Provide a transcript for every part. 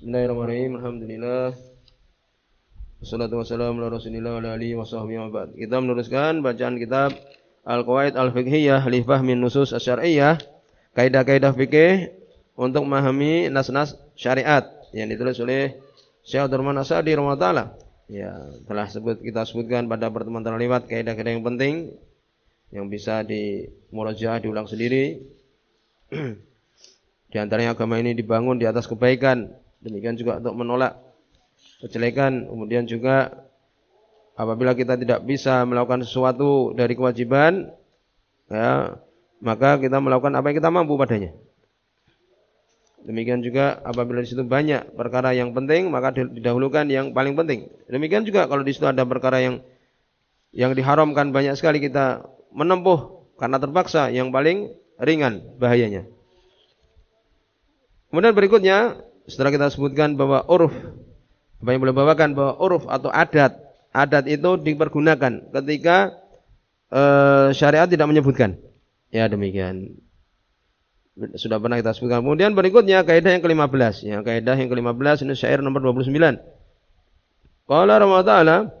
Bismillahirrahmanirrahim. Alhamdulillah. Wassalatu wassalamu ala Rasulillah wa alihi wa ba'd. Kita meneruskan bacaan kitab Al-Qawaid Al-Fiqhiyah li fahmi nusus asy-syar'iyyah, kaidah-kaidah fikih untuk memahami nas-nas syariat yang ditulis oleh Syekh Abdurrahman Asadi rahimahullah. Ya, telah sebut kita sebutkan pada pertemuan terlewat kaidah-kaidah yang penting yang bisa di murajaah diulang sendiri. di antaranya agama ini dibangun di atas kebaikan. Demikian juga untuk menolak kejelekan. Kemudian juga apabila kita tidak bisa melakukan sesuatu dari kewajiban, ya, maka kita melakukan apa yang kita mampu padanya. Demikian juga apabila di situ banyak perkara yang penting, maka didahulukan yang paling penting. Demikian juga kalau di situ ada perkara yang yang diharamkan banyak sekali kita menempuh karena terpaksa yang paling ringan bahayanya. Kemudian berikutnya setelah kita sebutkan bahwa uruf apa yang boleh bawakan bahwa uruf atau adat, adat itu dipergunakan ketika e, syariat tidak menyebutkan. Ya demikian. Sudah pernah kita sebutkan. Kemudian berikutnya kaidah yang ke-15. Ya, kaidah yang ke-15 ini syair nomor 29. Qala Ramadana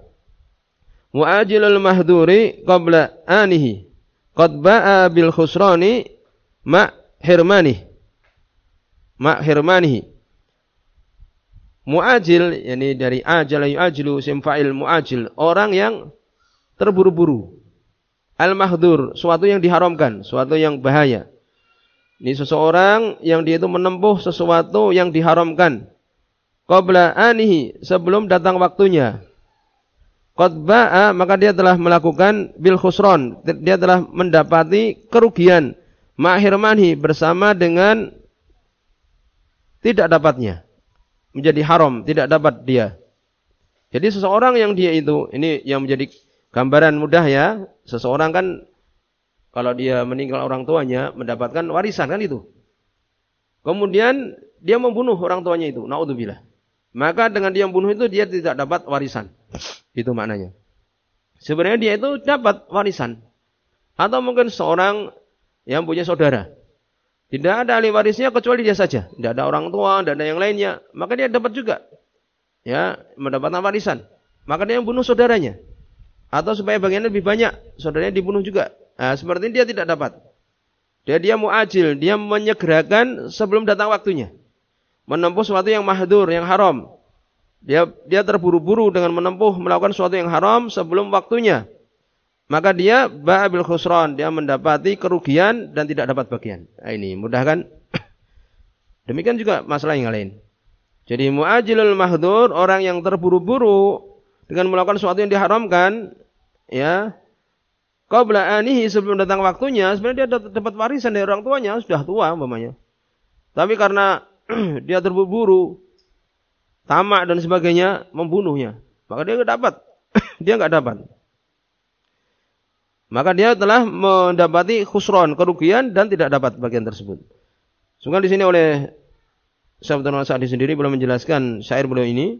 mu'ajilul mahduri qabla anihi qad ba'a bil khusrani ma hirmani ma Muajil yakni dari ajala yuajilu sim fa'il muajil, orang yang terburu-buru. Al-mahdur, suatu yang diharamkan, suatu yang bahaya. Ini seseorang yang dia itu menempuh sesuatu yang diharamkan. Qabla anihi, sebelum datang waktunya. Qad ba'a, maka dia telah melakukan bil khusron. Dia telah mendapati kerugian. Ma'hirmanhi bersama dengan tidak dapatnya menjadi haram, tidak dapat dia. Jadi seseorang yang dia itu, ini yang menjadi gambaran mudah ya, seseorang kan kalau dia meninggal orang tuanya mendapatkan warisan kan itu. Kemudian dia membunuh orang tuanya itu, naudzubillah. Maka dengan dia membunuh itu dia tidak dapat warisan. Itu maknanya. Sebenarnya dia itu dapat warisan. Atau mungkin seorang yang punya saudara. Tidak ada ahli warisnya kecuali dia saja. Tidak ada orang tua, tidak ada yang lainnya. Maka dia dapat juga. Ya, mendapatkan warisan. Maka dia bunuh saudaranya. Atau supaya bagiannya lebih banyak, saudaranya dibunuh juga. Nah, seperti ini dia tidak dapat. Dia dia muajil, dia menyegerakan sebelum datang waktunya. Menempuh sesuatu yang mahdur, yang haram. Dia dia terburu-buru dengan menempuh melakukan sesuatu yang haram sebelum waktunya maka dia ba'abil khusran, dia mendapati kerugian dan tidak dapat bagian. Nah, ini mudah kan? Demikian juga masalah yang lain. Jadi muajilul mahdur, orang yang terburu-buru dengan melakukan sesuatu yang diharamkan, ya, qabla anihi sebelum datang waktunya, sebenarnya dia dapat warisan dari orang tuanya, sudah tua umpamanya. Tapi karena dia terburu-buru, tamak dan sebagainya, membunuhnya. Maka dia nggak dapat. dia nggak dapat maka dia telah mendapati khusron, kerugian dan tidak dapat bagian tersebut. Sungguh di sini oleh Syekh Abdul Sa'di sendiri belum menjelaskan syair beliau ini.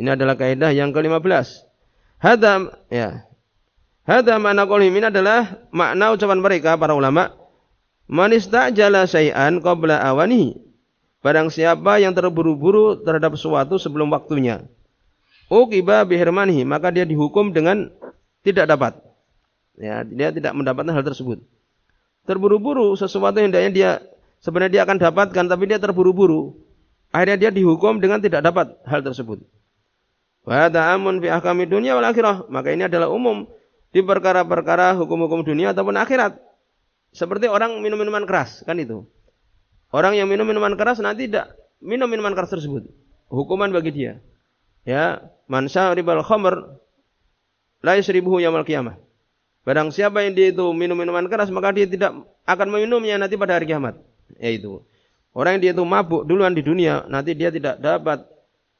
Ini adalah kaidah yang ke-15. Hadam ya. Hadam makna qaulihim ini adalah makna ucapan mereka para ulama. Man istajala syai'an qabla awani. Barang siapa yang terburu-buru terhadap sesuatu sebelum waktunya. Uqiba bihirmanihi, maka dia dihukum dengan tidak dapat. Ya, dia tidak mendapatkan hal tersebut. Terburu-buru sesuatu yang dia sebenarnya dia akan dapatkan tapi dia terburu-buru. Akhirnya dia dihukum dengan tidak dapat hal tersebut. Wa amun fi ahkami dunia wal akhirah. Maka ini adalah umum di perkara-perkara hukum-hukum dunia ataupun akhirat. Seperti orang minum minuman keras, kan itu. Orang yang minum minuman keras nanti tidak minum minuman keras tersebut. Hukuman bagi dia. Ya, man syaribal khamr la yashribuhu yaumil qiyamah. Barang siapa yang dia itu minum minuman keras maka dia tidak akan meminumnya nanti pada hari kiamat. Yaitu orang yang dia itu mabuk duluan di dunia nanti dia tidak dapat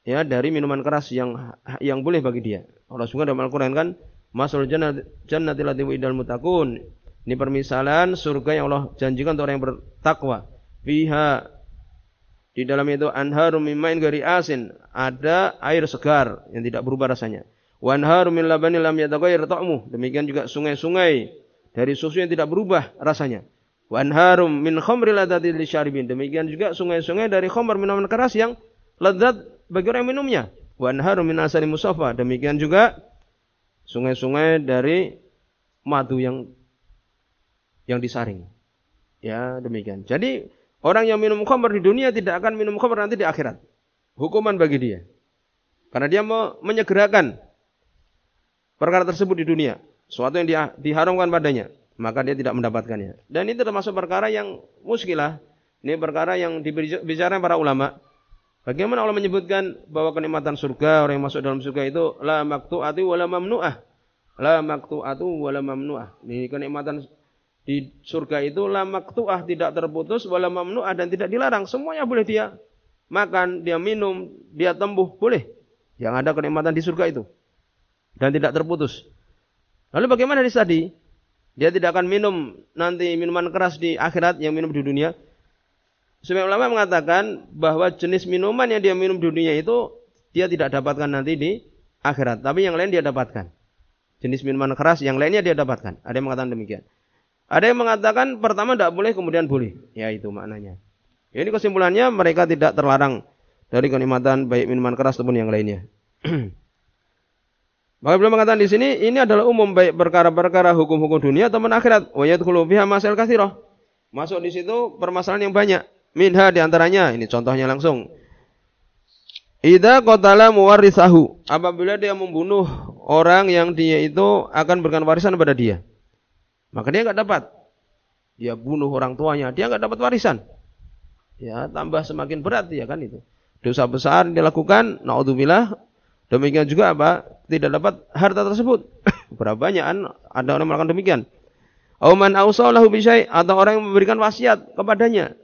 ya dari minuman keras yang yang boleh bagi dia. Allah sungguh dalam Al-Qur'an kan masul jannati jannati lati idal mutakun. Ini permisalan surga yang Allah janjikan untuk orang yang bertakwa. Fiha di dalam itu anharum mimain gari asin ada air segar yang tidak berubah rasanya Wanharu min labani lam yataghayyar ta'muh. Demikian juga sungai-sungai dari susu yang tidak berubah rasanya. Wanharum min khamri ladati lisyaribin. Demikian juga sungai-sungai dari khamr minuman keras yang lezat bagi orang yang minumnya. Wa anharu min asali musafa. Demikian juga sungai-sungai dari madu yang yang disaring. Ya, demikian. Jadi orang yang minum khamr di dunia tidak akan minum khamr nanti di akhirat. Hukuman bagi dia. Karena dia menyegerakan perkara tersebut di dunia. Suatu yang diharamkan padanya. Maka dia tidak mendapatkannya. Dan ini termasuk perkara yang muskilah. Ini perkara yang dibicara para ulama. Bagaimana Allah menyebutkan bahwa kenikmatan surga, orang yang masuk dalam surga itu la maktu'atu wa la mamnu'ah. La maktu'atu wa la mamnu'ah. Ini kenikmatan di surga itu la maktu'ah tidak terputus wa mamnu'ah dan tidak dilarang. Semuanya boleh dia makan, dia minum, dia tembuh, boleh. Yang ada kenikmatan di surga itu. Dan tidak terputus. Lalu bagaimana di tadi? Dia tidak akan minum nanti minuman keras di akhirat yang minum di dunia. Sebagian ulama mengatakan bahwa jenis minuman yang dia minum di dunia itu dia tidak dapatkan nanti di akhirat, tapi yang lain dia dapatkan. Jenis minuman keras yang lainnya dia dapatkan. Ada yang mengatakan demikian. Ada yang mengatakan pertama tidak boleh kemudian boleh. Ya itu maknanya. Ini kesimpulannya mereka tidak terlarang dari kenikmatan baik minuman keras ataupun yang lainnya. Maka beliau mengatakan di sini ini adalah umum baik perkara-perkara hukum-hukum dunia atau akhirat. Wa yadkhulu biha masal katsirah. Masuk di situ permasalahan yang banyak. Minha di antaranya, ini contohnya langsung. Ida kotala muwarisahu. Apabila dia membunuh orang yang dia itu akan berikan warisan kepada dia. Maka dia nggak dapat. Dia bunuh orang tuanya, dia nggak dapat warisan. Ya, tambah semakin berat ya kan itu. Dosa besar dilakukan, naudzubillah. Demikian juga apa? Tidak dapat harta tersebut. Berapa banyak ada orang melakukan demikian. Auman ausalahu bisyai atau orang yang memberikan wasiat kepadanya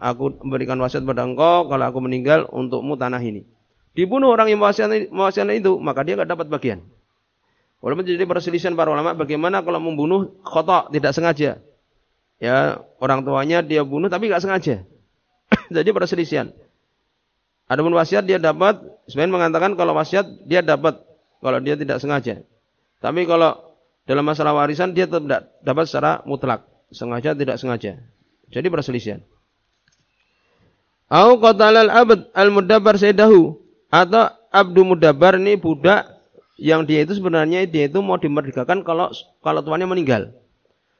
aku memberikan wasiat pada engkau kalau aku meninggal untukmu tanah ini. Dibunuh orang yang mewasiatkan itu, maka dia tidak dapat bagian. Walaupun jadi perselisihan para ulama bagaimana kalau membunuh kotok tidak sengaja. Ya, orang tuanya dia bunuh tapi nggak sengaja. jadi perselisihan. Adapun wasiat dia dapat, sebenarnya mengatakan kalau wasiat dia dapat kalau dia tidak sengaja. Tapi kalau dalam masalah warisan dia tidak dapat secara mutlak, sengaja tidak sengaja. Jadi perselisihan. Au qatalal abd al mudabbar sayyidahu atau abdu mudabbar ini budak yang dia itu sebenarnya dia itu mau dimerdekakan kalau kalau tuannya meninggal.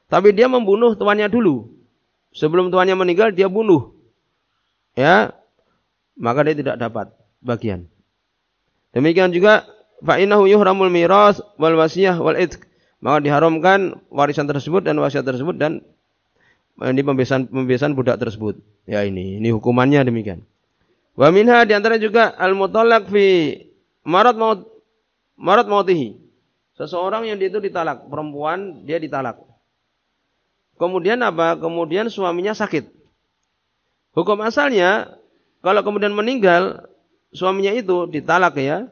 Tapi dia membunuh tuannya dulu. Sebelum tuannya meninggal dia bunuh. Ya. Maka dia tidak dapat bagian. Demikian juga fa innahu yuhramul miras wal wasiyah wal itq. Maka diharamkan warisan tersebut dan wasiat tersebut dan ini pembebasan pembebasan budak tersebut. Ya ini, ini hukumannya demikian. Wa minha di antara juga al mutallaq fi marat maut marat mautihi. Seseorang yang dia itu ditalak, perempuan dia ditalak. Kemudian apa? Kemudian suaminya sakit. Hukum asalnya kalau kemudian meninggal suaminya itu ditalak ya.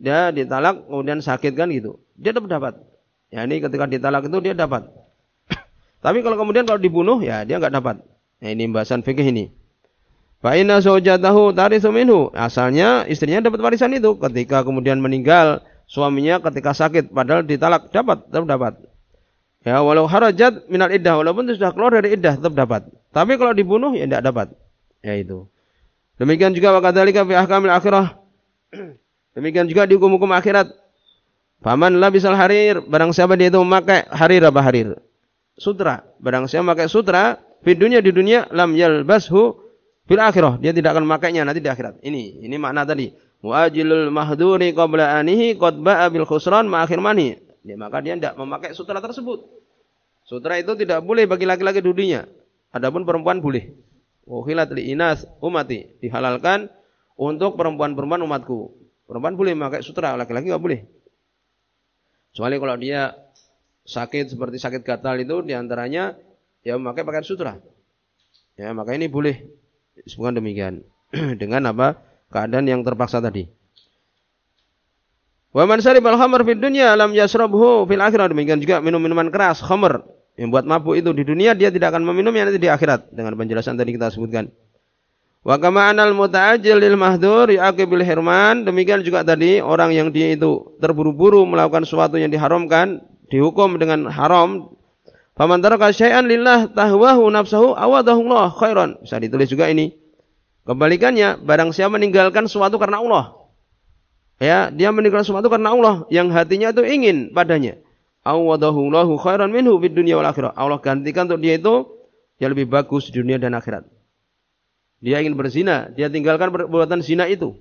Dia ditalak kemudian sakit kan gitu. Dia dapat dapat. Ya ini ketika ditalak itu dia dapat. Tapi kalau kemudian kalau dibunuh ya dia nggak dapat. Nah, ini pembahasan fikih ini. Fa inna zawjatahu tarithu minhu. Asalnya istrinya dapat warisan itu ketika kemudian meninggal suaminya ketika sakit padahal ditalak dapat tetap dapat. Ya walau harajat minal iddah walaupun sudah keluar dari iddah tetap dapat. Tapi kalau dibunuh ya tidak dapat. Ya itu. Demikian juga wa kadzalika fi ahkamil akhirah. Demikian juga di hukum-hukum akhirat. Paman labisal harir, barang siapa dia itu memakai harir apa harir? sutra. Barang siapa memakai sutra di dunia di dunia lam yalbashu fil akhirah. Dia tidak akan memakainya nanti di akhirat. Ini ini makna tadi. Muajilul mahduri qabla anihi qad ba'a bil khusran ma akhir mani. Dia maka dia tidak memakai sutra tersebut. Sutra itu tidak boleh bagi laki-laki dunia. Adapun perempuan boleh. Uhilat li inas umati. Dihalalkan untuk perempuan-perempuan umatku. Perempuan boleh memakai sutra, laki-laki enggak boleh. Kecuali kalau dia sakit seperti sakit gatal itu di antaranya ya memakai pakaian sutra. Ya maka ini boleh disebutkan demikian dengan apa keadaan yang terpaksa tadi. Wa man al khamr fid dunya lam yasrabhu fil akhirah demikian juga minum minuman keras khamr yang buat mabuk itu di dunia dia tidak akan meminumnya nanti di akhirat dengan penjelasan tadi kita sebutkan. Wa kama anal muta'ajjil lil yaqibil hirman demikian juga tadi orang yang dia itu terburu-buru melakukan sesuatu yang diharamkan dihukum dengan haram faman taraka syai'an lillah tahwahu nafsahu awadahu Allah khairan bisa ditulis juga ini Kebalikannya, barang siapa meninggalkan sesuatu karena Allah. Ya, dia meninggalkan sesuatu karena Allah yang hatinya itu ingin padanya. Awadahu lahu khairan minhu fid dunya wal akhirah. Allah gantikan untuk dia itu yang lebih bagus di dunia dan akhirat. Dia ingin berzina, dia tinggalkan perbuatan zina itu.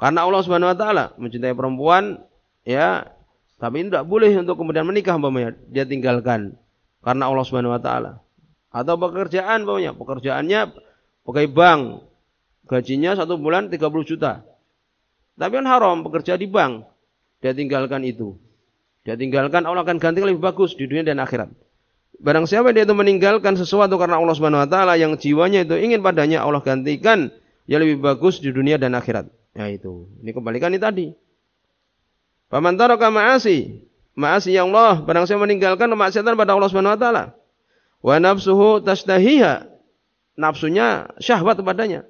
Karena Allah Subhanahu wa taala mencintai perempuan, ya, tapi tidak boleh untuk kemudian menikah umpamanya, dia tinggalkan karena Allah Subhanahu wa taala. Atau pekerjaan umpamanya, pekerjaannya pegawai bank, gajinya satu bulan 30 juta. Tapi kan haram bekerja di bank. Dia tinggalkan itu. Dia tinggalkan Allah akan ganti lebih bagus di dunia dan akhirat. Barang siapa dia itu meninggalkan sesuatu karena Allah Subhanahu wa taala yang jiwanya itu ingin padanya Allah gantikan yang lebih bagus di dunia dan akhirat. Ya itu. Ini kembalikan ini tadi. Paman taraka ma'asi. Ma'asi yang Allah. Barang siapa meninggalkan kemaksiatan pada Allah Subhanahu wa taala. Wa nafsuhu tashtahiha. Nafsunya syahwat kepadanya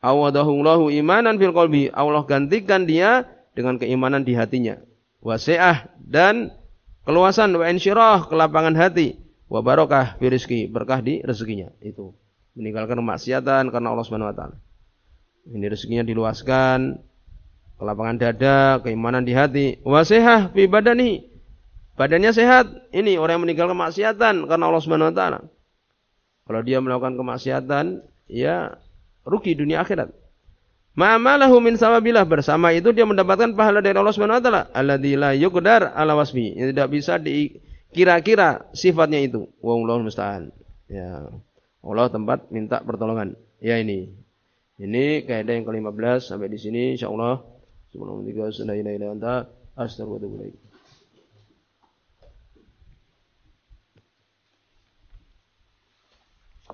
awadahullahu imanan fil qalbi. Allah gantikan dia dengan keimanan di hatinya. Wasi'ah dan keluasan wa insyirah kelapangan hati. Wa barokah fi rizki, berkah di rezekinya. Itu. Meninggalkan kemaksiatan karena Allah Subhanahu wa taala. Ini rezekinya diluaskan, kelapangan dada, keimanan di hati. Wasihah fi badani. Badannya sehat. Ini orang yang meninggalkan kemaksiatan karena Allah Subhanahu wa taala. Kalau dia melakukan kemaksiatan, ya rugi dunia akhirat. Ma'amalahu min sawabilah bersama itu dia mendapatkan pahala dari Allah Subhanahu wa taala. Alladzi la yuqdar ala wasfi. Yang tidak bisa dikira-kira sifatnya itu. Wallahu musta'an. Ya. Allah tempat minta pertolongan. Ya ini. Ini kaidah yang ke-15 sampai di sini insyaallah. Subhanallah wa bihamdihi, astaghfiruka wa atubu